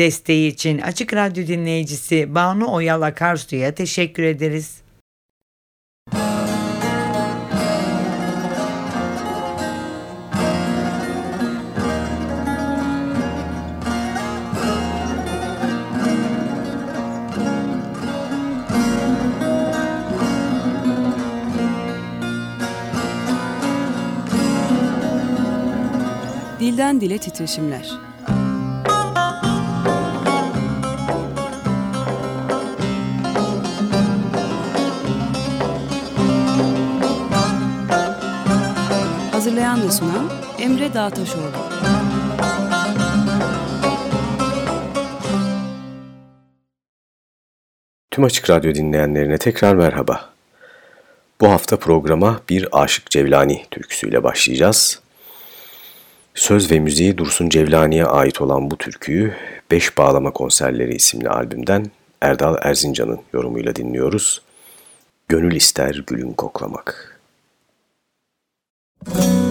Desteği için Açık Radyo dinleyicisi Banu Oyal Akarsu'ya teşekkür ederiz. Dilden Dile Titreşimler Hazırlayan ve sunan Emre Dağtaşoğlu Tüm Açık Radyo dinleyenlerine tekrar merhaba. Bu hafta programa bir Aşık Cevlani türküsüyle başlayacağız. Söz ve müziği Dursun Cevlani'ye ait olan bu türküyü Beş Bağlama Konserleri isimli albümden Erdal Erzincan'ın yorumuyla dinliyoruz. Gönül ister gülün koklamak. Müzik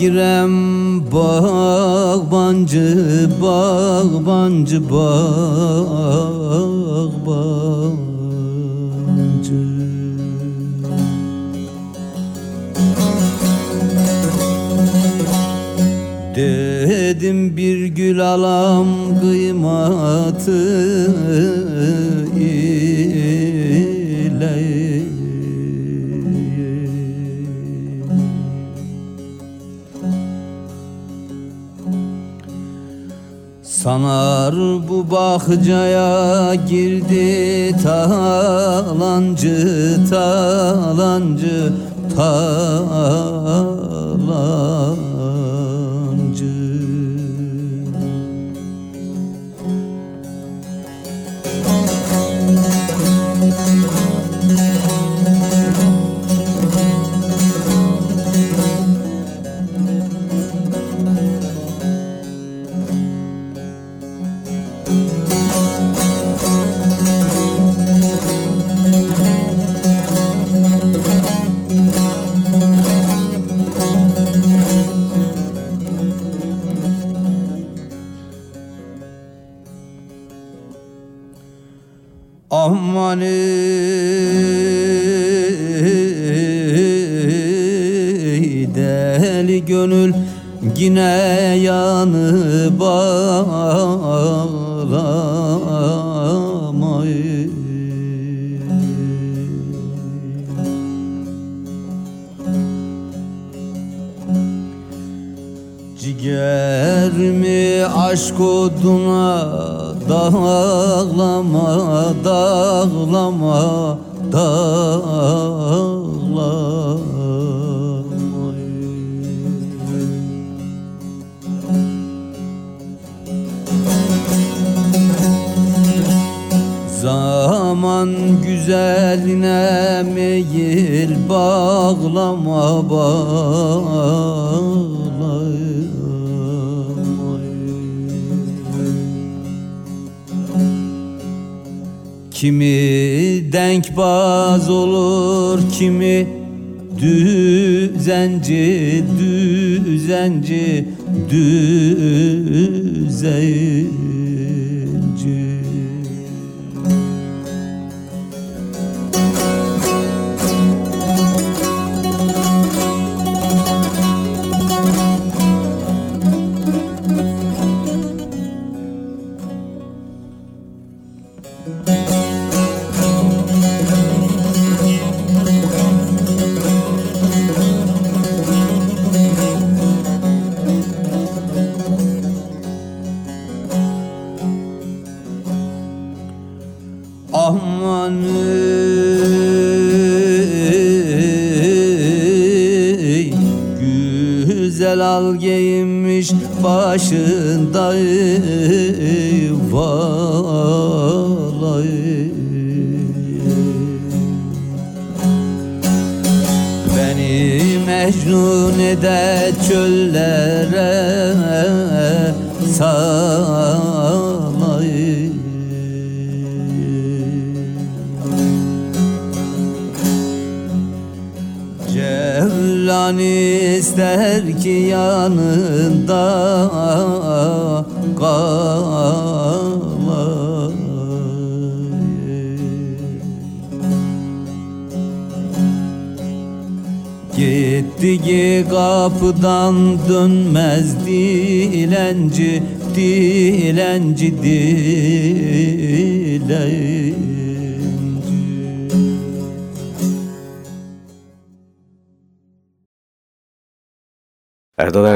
girem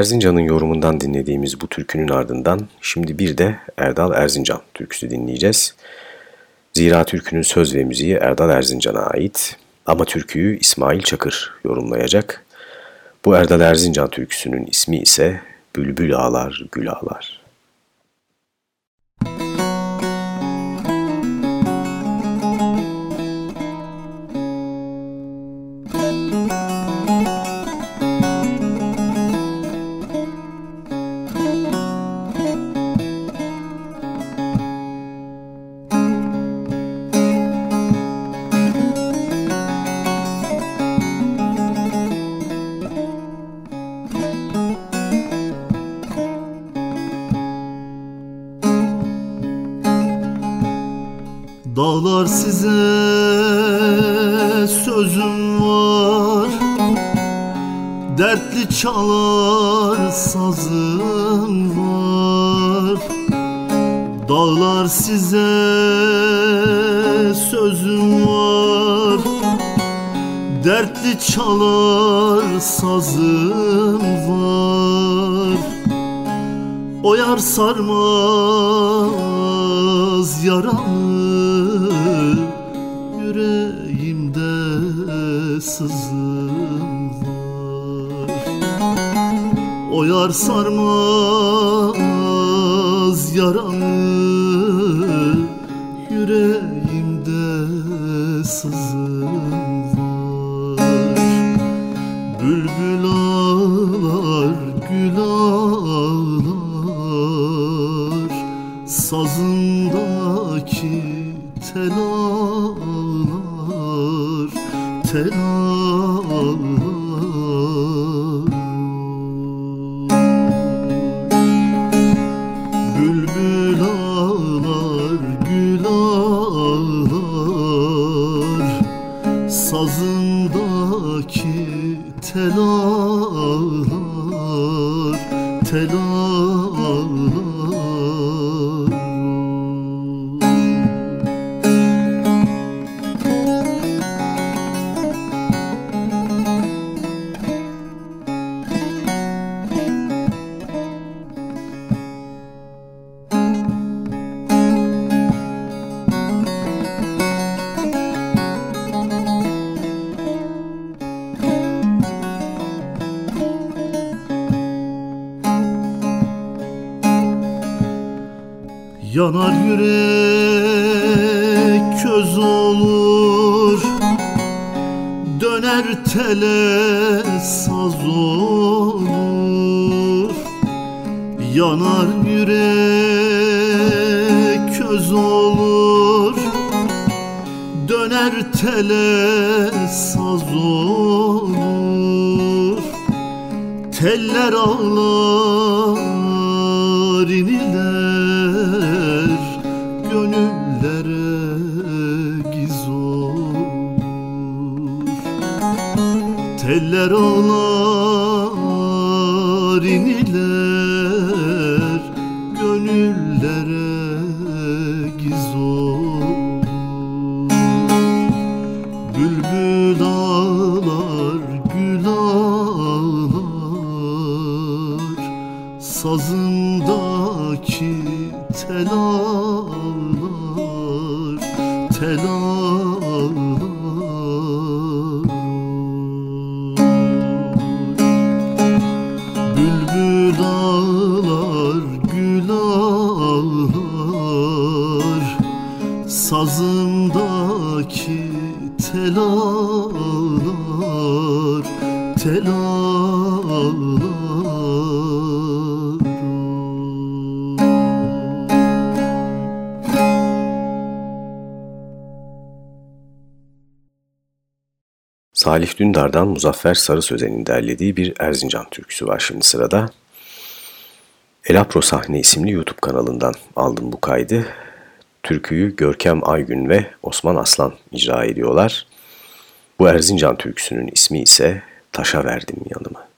Erzincan'ın yorumundan dinlediğimiz bu türkünün ardından şimdi bir de Erdal Erzincan türküsü dinleyeceğiz. Zira türkünün söz ve müziği Erdal Erzincan'a ait ama türküyü İsmail Çakır yorumlayacak. Bu Erdal Erzincan türküsünün ismi ise Bülbül Ağlar Gül Ağlar. Sarmaz yaramı Yüreğimde sızım var Bülbül ağlar, gül ağlar Teller ağlar iniler Gönüllere Salih Dündar'dan Muzaffer Sarı Sözen'in derlediği bir Erzincan türküsü var şimdi sırada. Elapro Sahne isimli YouTube kanalından aldım bu kaydı. Türküyü Görkem Aygün ve Osman Aslan icra ediyorlar. Bu Erzincan türküsünün ismi ise Taşa Verdim Yanımı.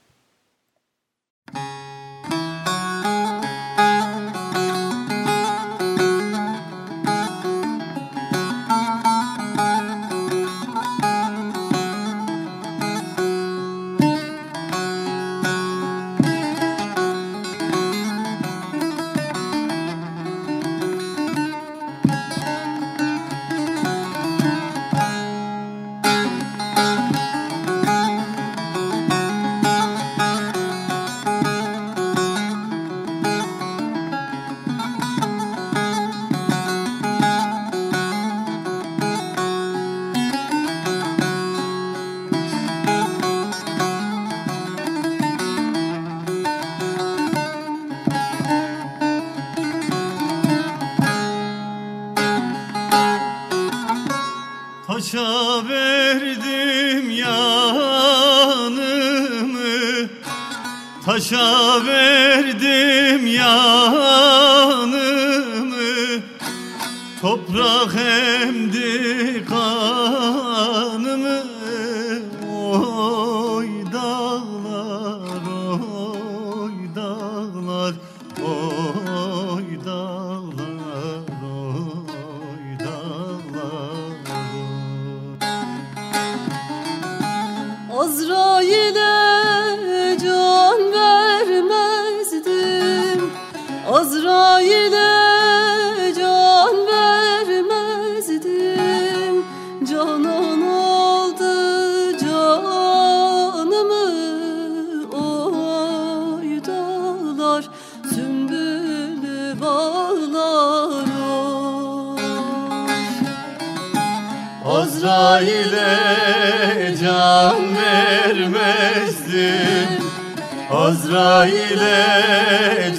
Azrail'e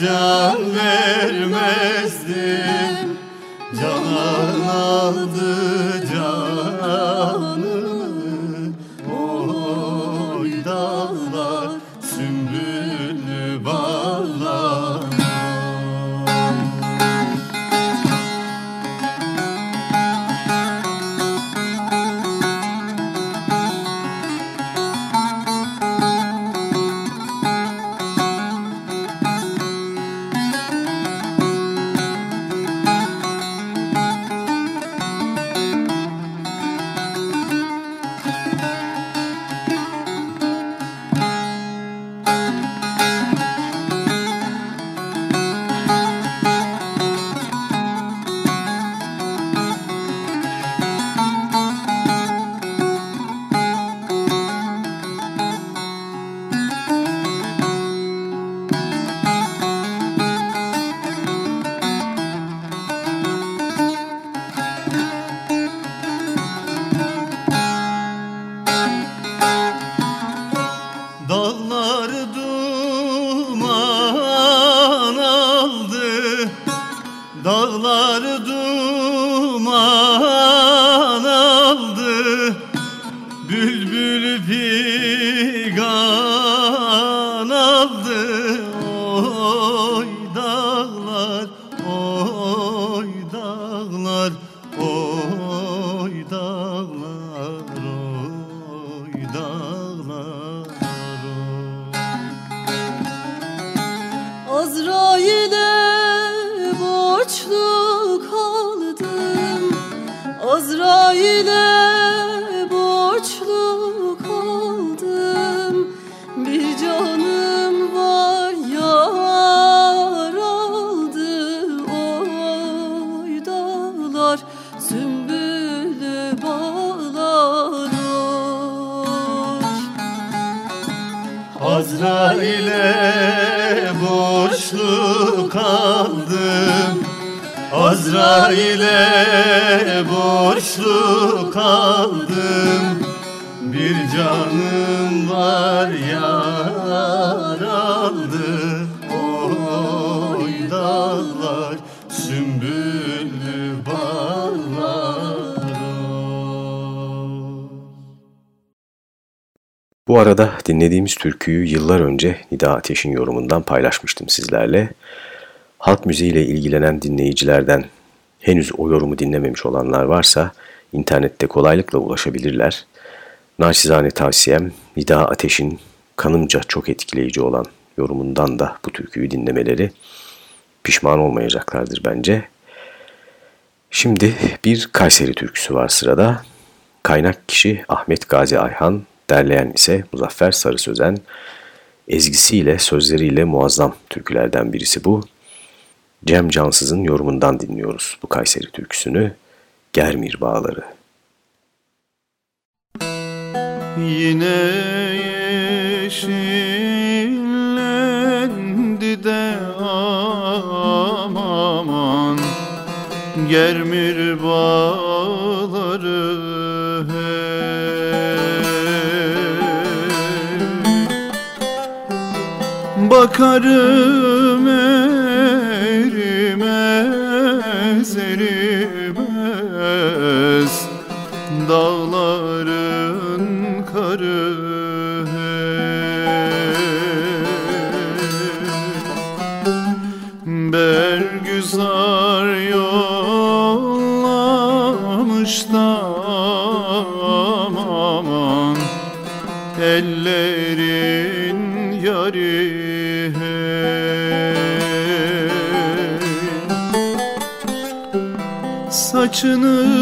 can vermezdim. Canan aldı Azrail'e borçlu kaldım. Azrail'e Azrail'e borçlu kaldım. Bir canım var yar aldı. Oy dağlar sümbüllü bağlar. Bu arada dinlediğimiz türküyü yıllar önce Nida Ateş'in yorumundan paylaşmıştım sizlerle. Halk müziğiyle ilgilenen dinleyicilerden henüz o yorumu dinlememiş olanlar varsa internette kolaylıkla ulaşabilirler. Naçizane tavsiyem Nida Ateş'in kanımca çok etkileyici olan yorumundan da bu türküyü dinlemeleri pişman olmayacaklardır bence. Şimdi bir Kayseri türküsü var sırada. Kaynak kişi Ahmet Gazi Ayhan, derleyen ise Muzaffer Sarı Sözen. Ezgisiyle, sözleriyle muazzam türkülerden birisi bu. Cem Cansız'ın yorumundan dinliyoruz bu Kayseri türküsünü. Germir Bağları. Yine yeşillendi de aman Germir bağları. Bakarım Saçını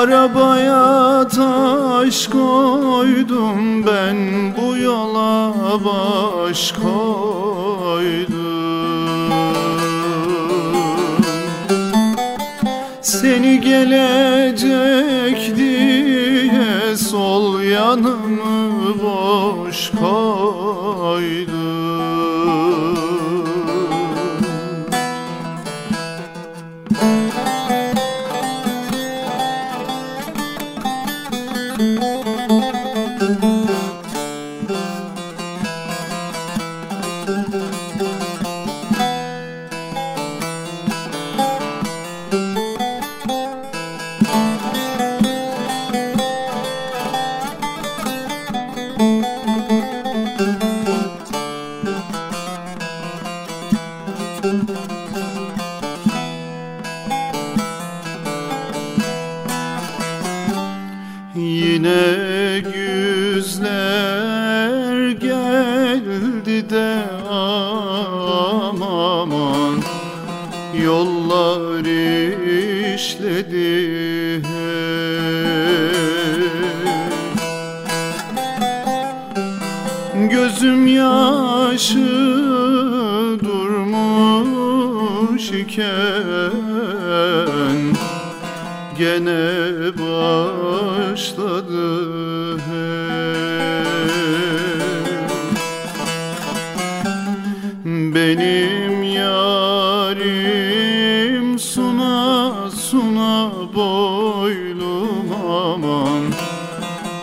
Arabaya taş koydum ben bu yola baş koydum. Seni gelecek diye sol yanımı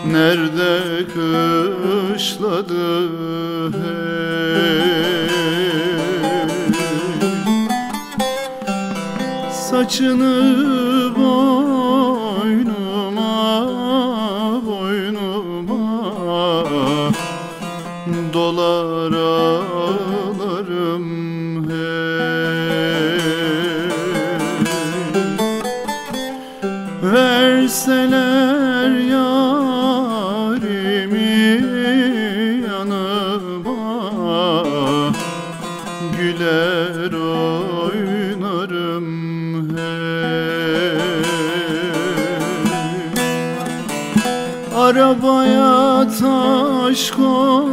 Nerede kışladı hey. saçını taş koydum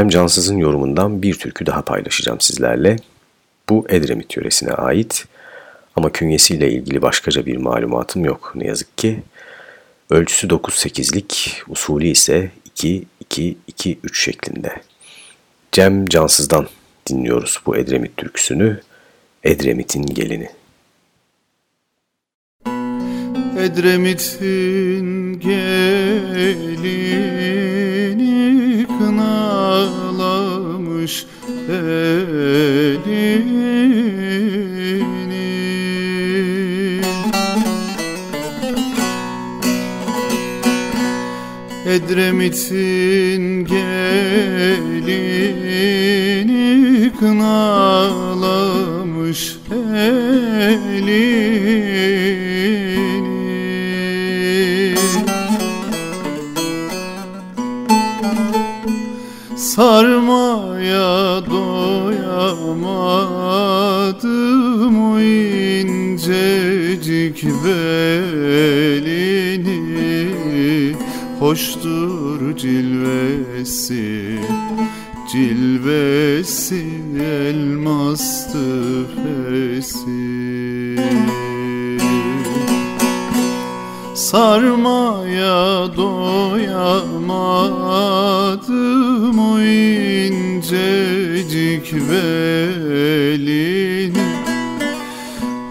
Cem Cansız'ın yorumundan bir türkü daha paylaşacağım sizlerle. Bu Edremit yöresine ait ama künyesiyle ilgili başkaca bir malumatım yok ne yazık ki. Ölçüsü 9-8'lik, usulü ise 2-2-2-3 şeklinde. Cem Cansız'dan dinliyoruz bu Edremit türküsünü. Edremit'in gelini. Edremit'in gelini kınalamış elini. Edremit'in gelini kınalamış elini Sarmaya doyamadım o incecik belini Hoştur cilvesi, cilvesi elmastı fesi Sarmaya doyamadım o incecik belini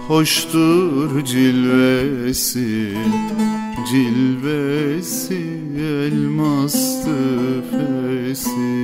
Hoştur cilvesi, cilvesi elmastı fesi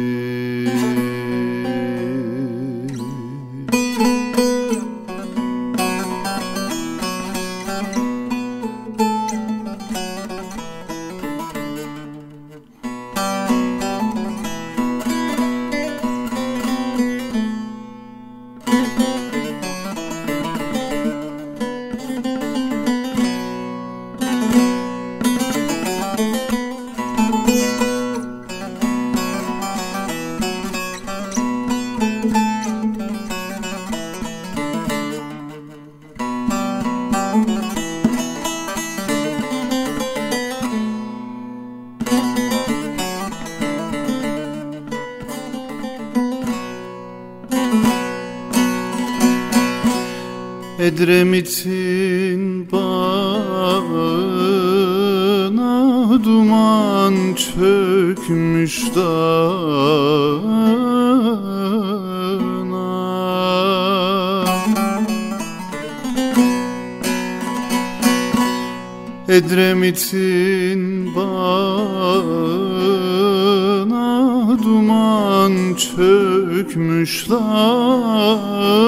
Edremit'in bağına duman çökmüş dağına. Edremit'in bağına duman çökmüş dağına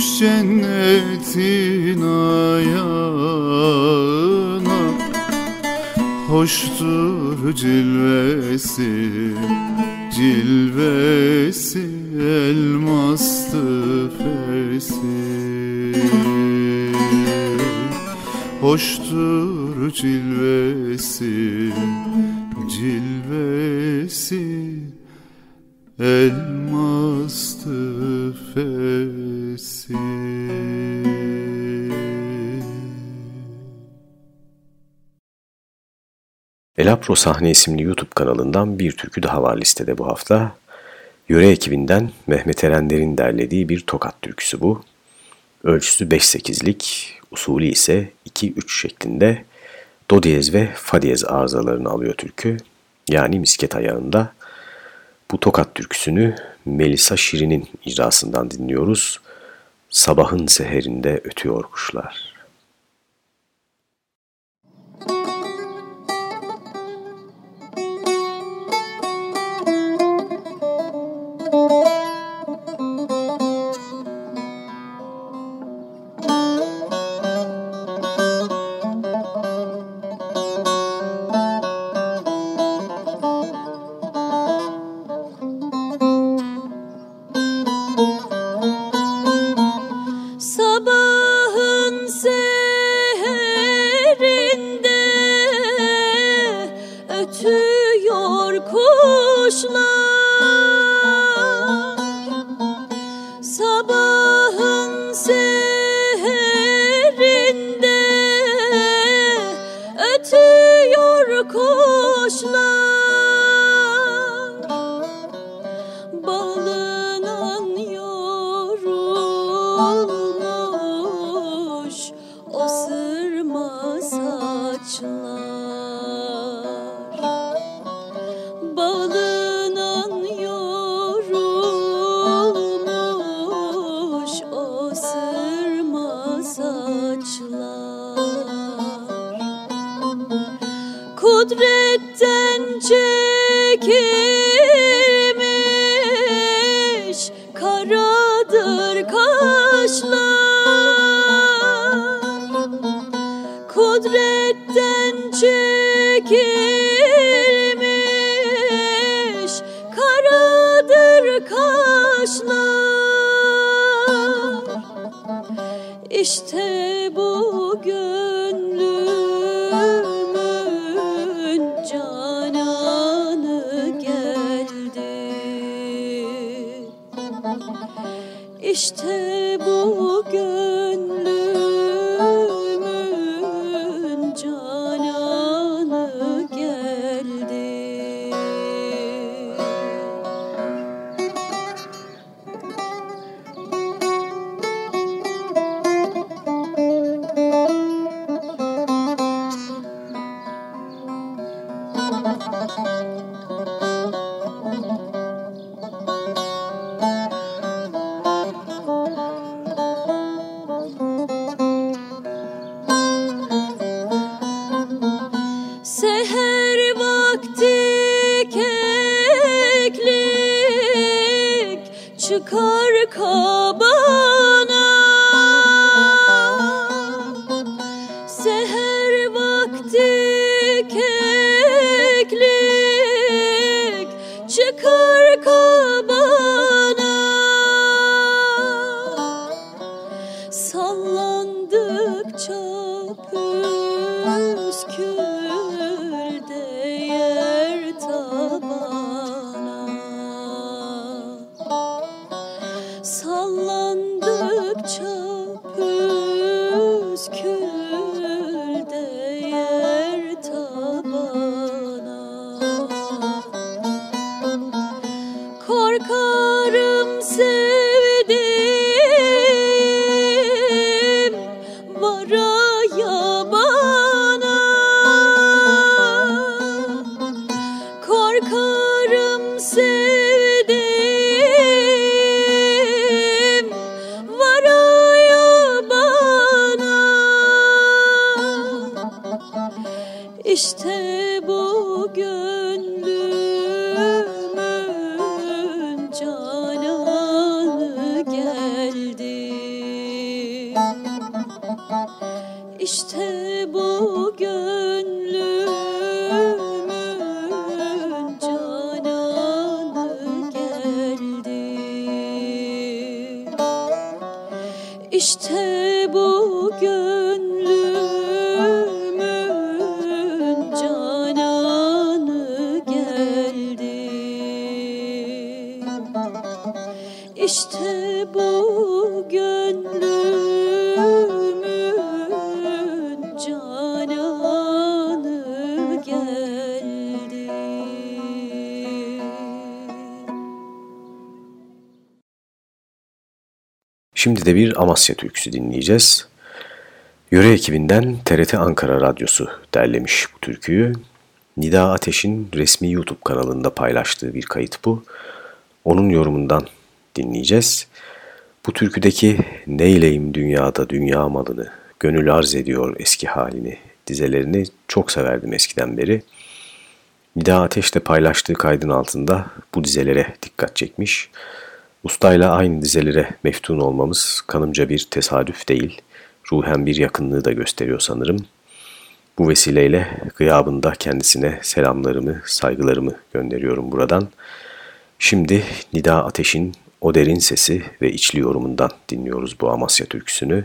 kurmuş cennetin ayağına. Hoştur cilvesi, cilvesi elmastı fesi. Hoştur cilvesi cilvesi elmastı Elapro Sahne isimli YouTube kanalından bir türkü daha var listede bu hafta. Yöre ekibinden Mehmet Erenler'in derlediği bir tokat türküsü bu. Ölçüsü 5-8'lik, usulü ise 2-3 şeklinde do diyez ve fa diyez arızalarını alıyor türkü. Yani misket ayağında. Bu tokat türküsünü Melisa Şirin'in icrasından dinliyoruz. Sabahın seherinde ötüyor kuşlar. İşte bu gönlümün Amasya türküsü dinleyeceğiz. Yöre ekibinden TRT Ankara Radyosu derlemiş bu türküyü. Nida Ateş'in resmi YouTube kanalında paylaştığı bir kayıt bu. Onun yorumundan dinleyeceğiz. Bu türküdeki neyleyim dünyada dünya malını, gönül arz ediyor eski halini dizelerini çok severdim eskiden beri. Nida Ateş de paylaştığı kaydın altında bu dizelere dikkat çekmiş. Ustayla aynı dizelere meftun olmamız kanımca bir tesadüf değil, ruhen bir yakınlığı da gösteriyor sanırım. Bu vesileyle gıyabında kendisine selamlarımı, saygılarımı gönderiyorum buradan. Şimdi Nida Ateş'in o derin sesi ve içli yorumundan dinliyoruz bu Amasya türküsünü.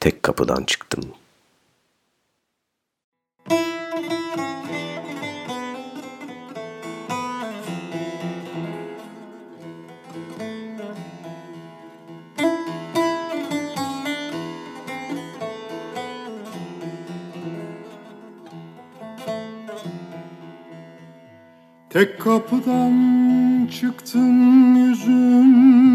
Tek kapıdan çıktım.'' Tek kapıdan çıktın yüzün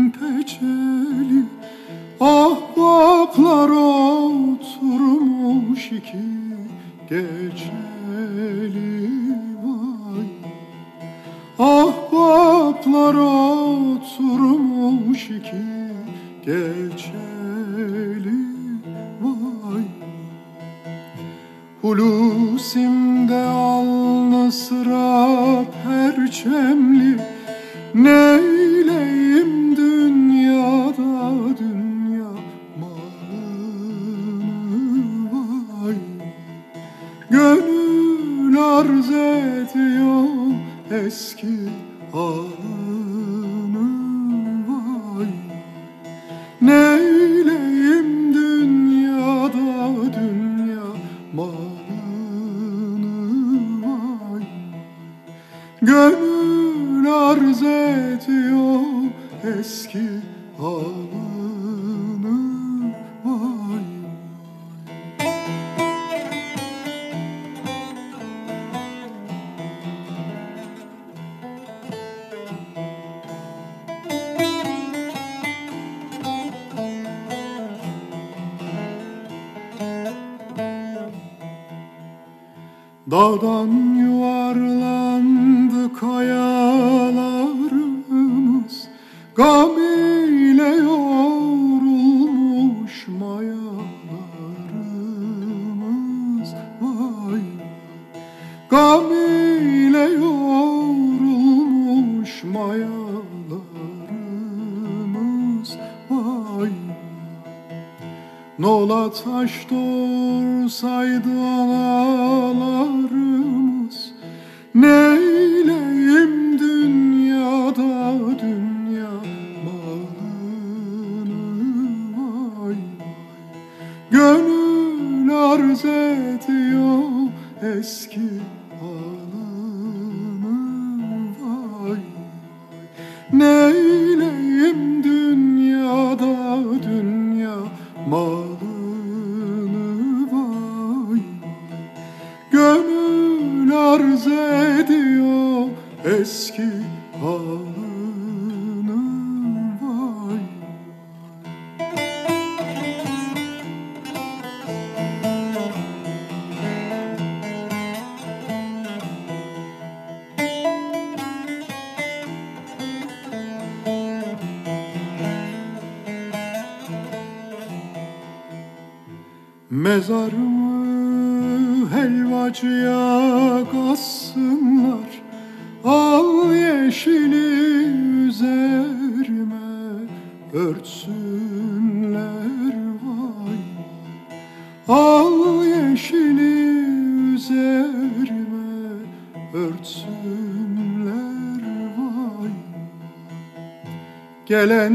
Dağdan yuvarlandı kayalarımız. Gam ile yoğrulmuş mayalarımız. Vay. Gam ile yoğrulmuş mayalarımız. Vay. Nola taş doğursaydı Al yeşili üzerime örtsünler vay. Gelen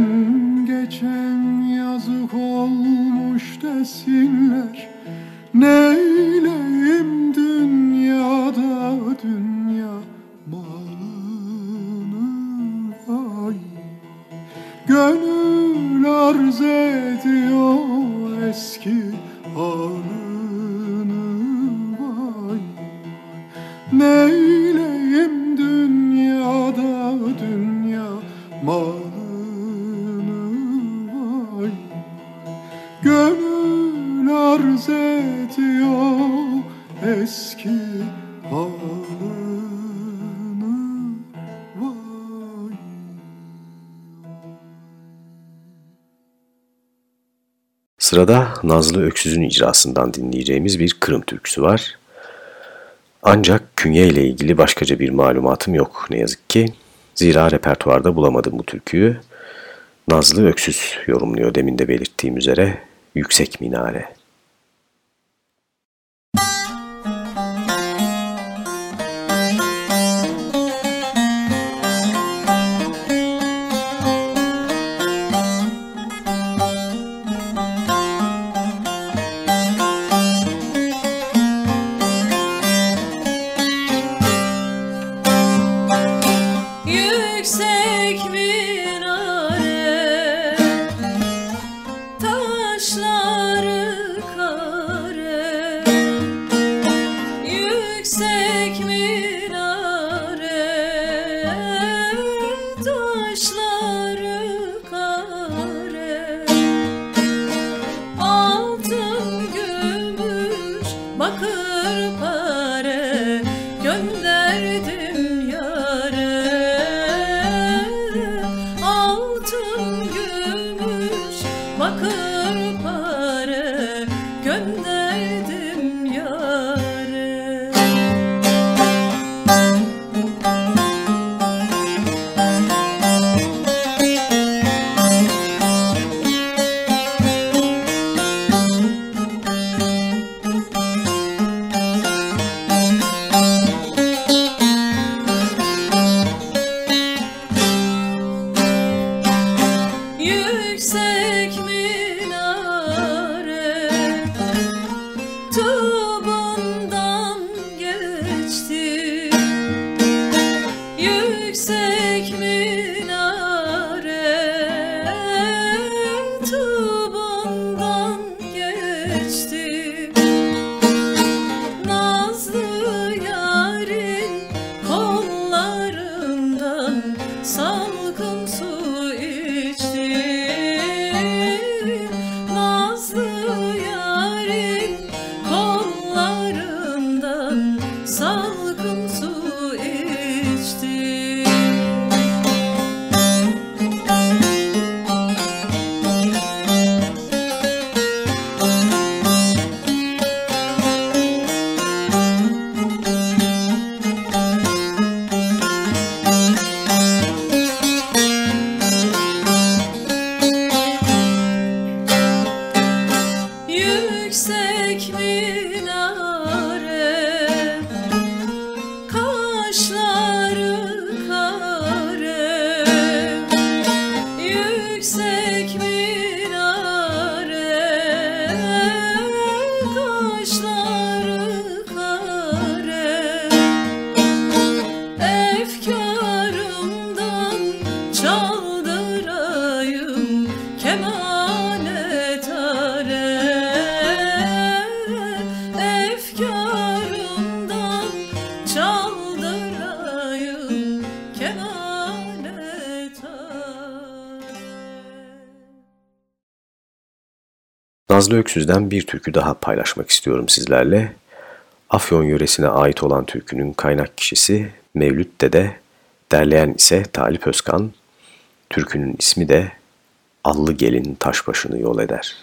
geçen yazık olmuş desinler Sırada Nazlı Öksüz'ün icrasından dinleyeceğimiz bir Kırım türküsü var. Ancak künye ile ilgili başkaca bir malumatım yok ne yazık ki. Zira repertuarda bulamadım bu türküyü. Nazlı Öksüz yorumluyor demin de belirttiğim üzere Yüksek Minare. Yüksek Nazlı Öksüz'den bir türkü daha paylaşmak istiyorum sizlerle. Afyon yöresine ait olan türkünün kaynak kişisi Mevlüt Dede, derleyen ise Talip Özkan. Türkünün ismi de Allı Gelin Taş Başını Yol Eder.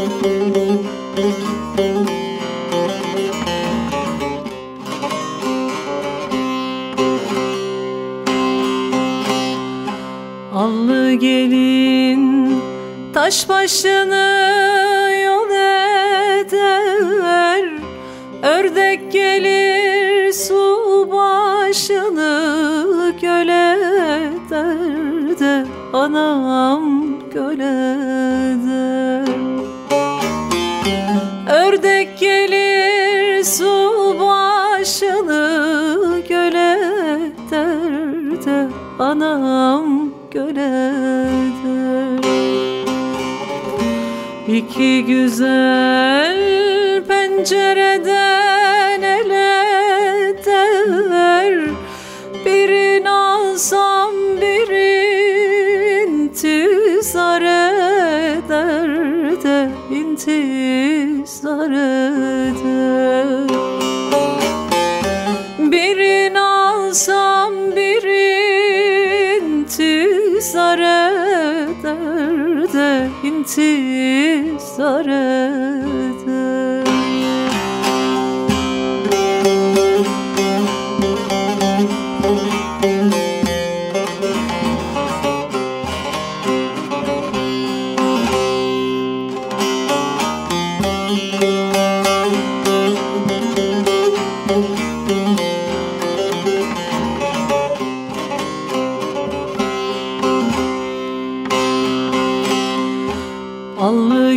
Allı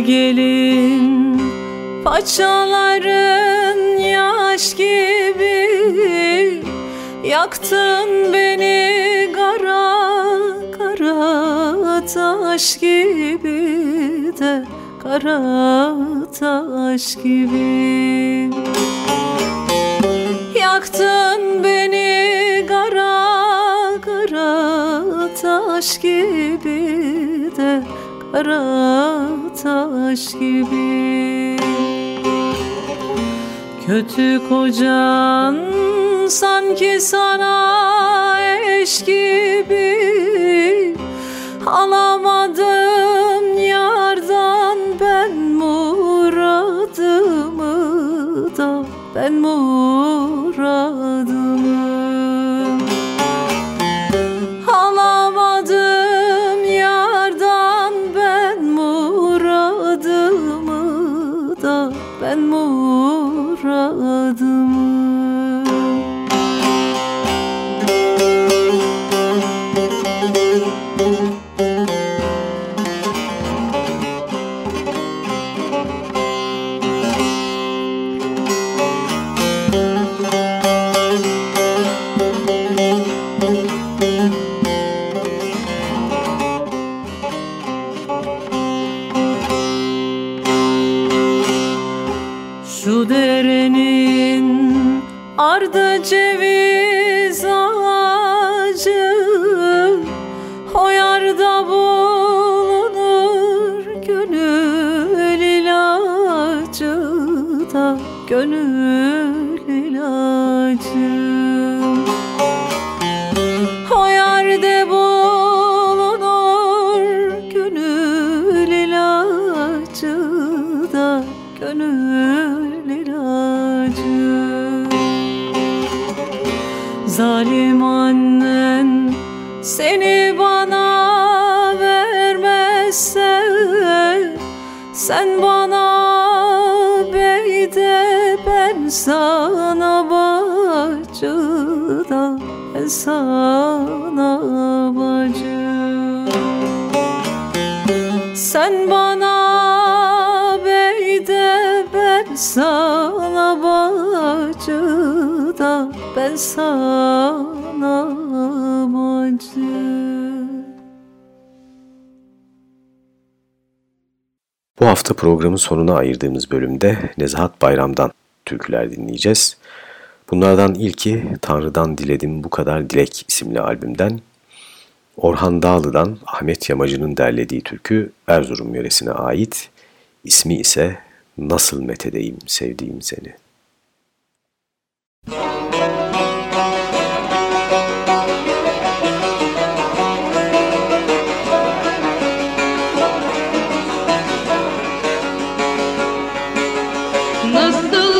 gelin paçaların yaş gibi. Yaktın beni kara kara taş gibi de Kara taş gibi. Yaktın beni kara kara taş gibi de Kara taş gibi. Kötü kocan sanki sana eş gibi ardı ceviz ağacı O yarda bulunur gönül ilacı da. Gönül sana bacı Sen bana bey de ben sana bacı da Ben sana bacı Bu hafta programın sonuna ayırdığımız bölümde Nezahat Bayram'dan türküler dinleyeceğiz. Bunlardan ilki Tanrı'dan Diledim Bu Kadar Dilek isimli albümden. Orhan Dağlı'dan Ahmet Yamacı'nın derlediği türkü Erzurum yöresine ait. İsmi ise Nasıl Methedeyim Sevdiğim Seni. Nasıl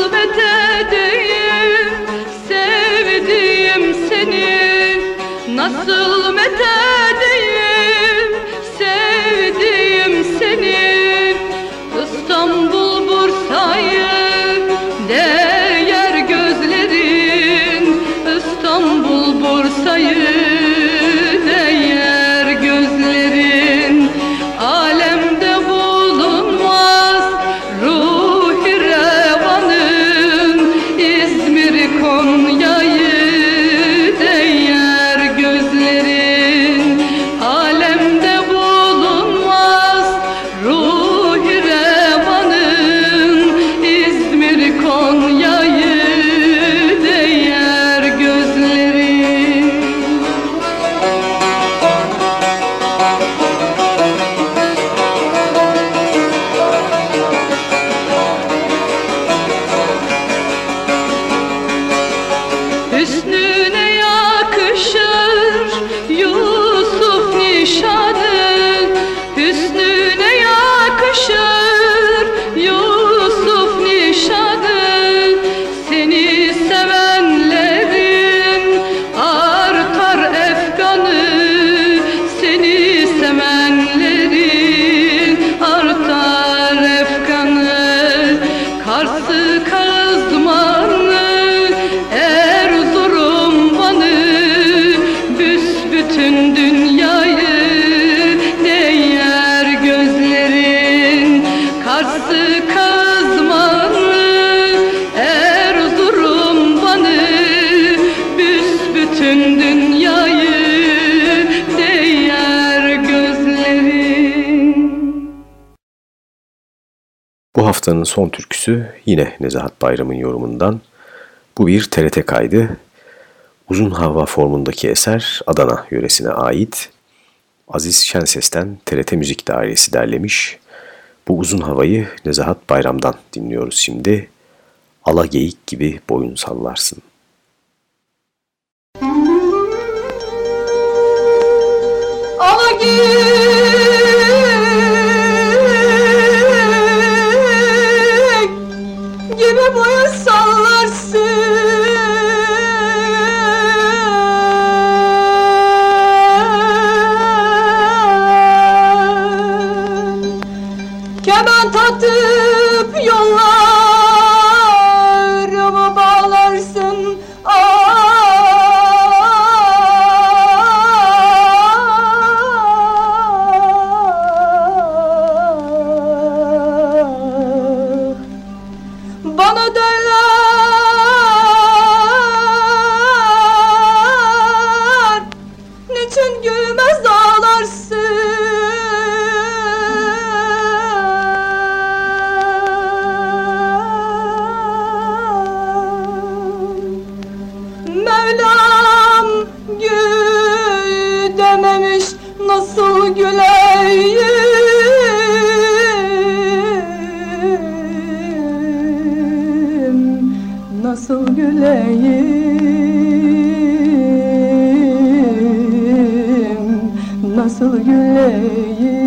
haftanın son türküsü yine Nezahat Bayram'ın yorumundan. Bu bir TRT kaydı. Uzun hava formundaki eser Adana yöresine ait. Aziz Şenses'ten TRT Müzik Dairesi derlemiş. Bu uzun havayı Nezahat Bayram'dan dinliyoruz şimdi. Ala geyik gibi boyun sallarsın. Ala geyik Mevlam gül dememiş nasıl güleyim? Nasıl güleyim? Nasıl güleyim?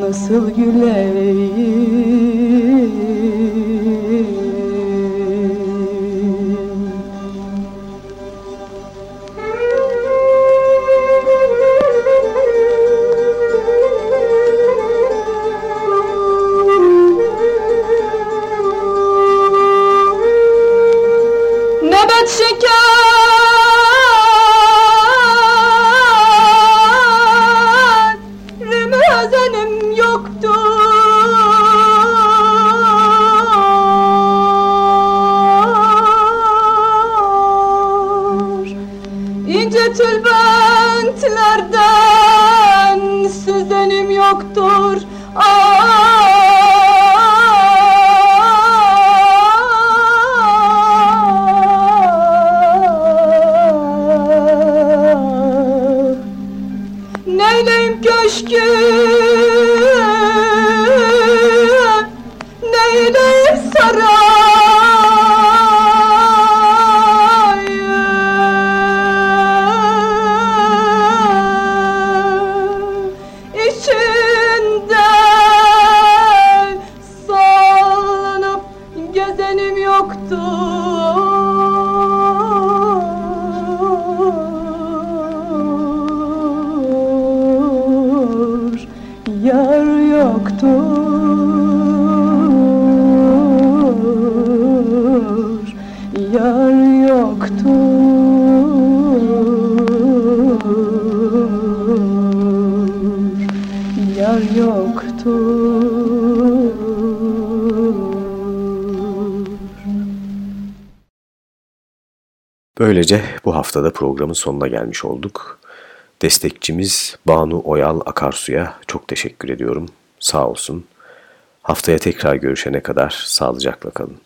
Nasıl güleyim bu haftada programın sonuna gelmiş olduk. Destekçimiz Banu Oyal Akarsu'ya çok teşekkür ediyorum. Sağ olsun. Haftaya tekrar görüşene kadar sağlıcakla kalın.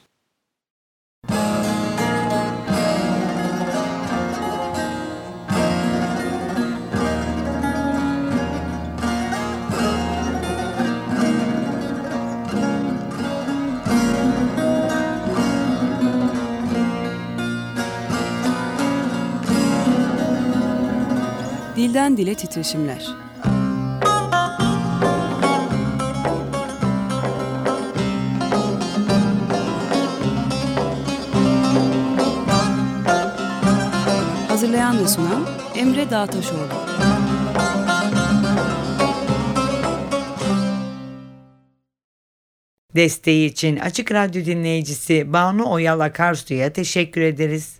Dilden dile titreşimler. Hazırlayan ve sunan Emre Dağtaşoğlu. Desteği için Açık Radyo dinleyicisi Banu Oyal Akarsu'ya teşekkür ederiz.